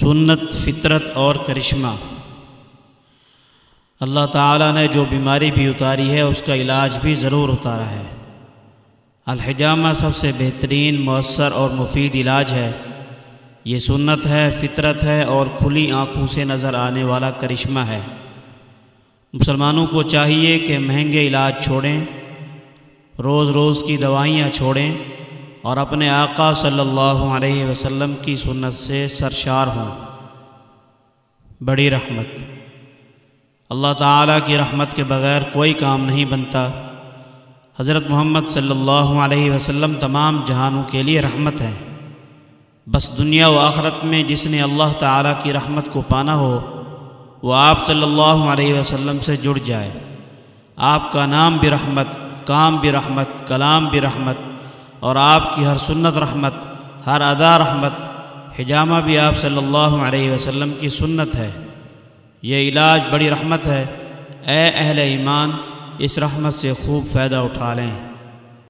سنت، فطرت اور کرشمہ۔ اللہ تعالیٰ نے جو بیماری بھی اتاری ہے، اس کا علاج بھی ضرور اتارا ہے۔ الحجامہ سب سے بہترین، مؤثر اور مفید علاج ہے۔ یہ سنت ہے، فطرت ہے اور کھلی آنکھوں سے نظر آنے والا کرشمہ ہے۔ مسلمانوں کو چاہیے کہ مہنگے علاج چھوڑیں، روز روز کی دوائیاں چھوڑیں۔ اور اپنے آقا صلی اللہ علیہ وسلم کی سنت سے سرشار ہوں۔ بڑی رحمت۔ اللہ تعالیٰ کی رحمت کے بغیر کوئی کام نہیں بنتا۔ حضرت محمد صلی اللہ علیہ وسلم تمام جہانوں کے لیے رحمت ہے۔ بس دنیا و آخرت میں جس نے اللہ تعالیٰ کی رحمت کو پانا ہو، وہ آپ صلی اللہ علیہ وسلم سے جڑ جائے۔ آپ کا نام بھی رحمت، کام بھی رحمت، کلام بھی رحمت۔ اور آپ کی ہر سنت رحمت، ہر ادا رحمت، حجامہ بھی آپ صلی اللہ علیہ وسلم کی سنت ہے۔ یہ علاج بڑی رحمت ہے۔ اے اہل ایمان، اس رحمت سے خوب فائدہ اٹھا لیں۔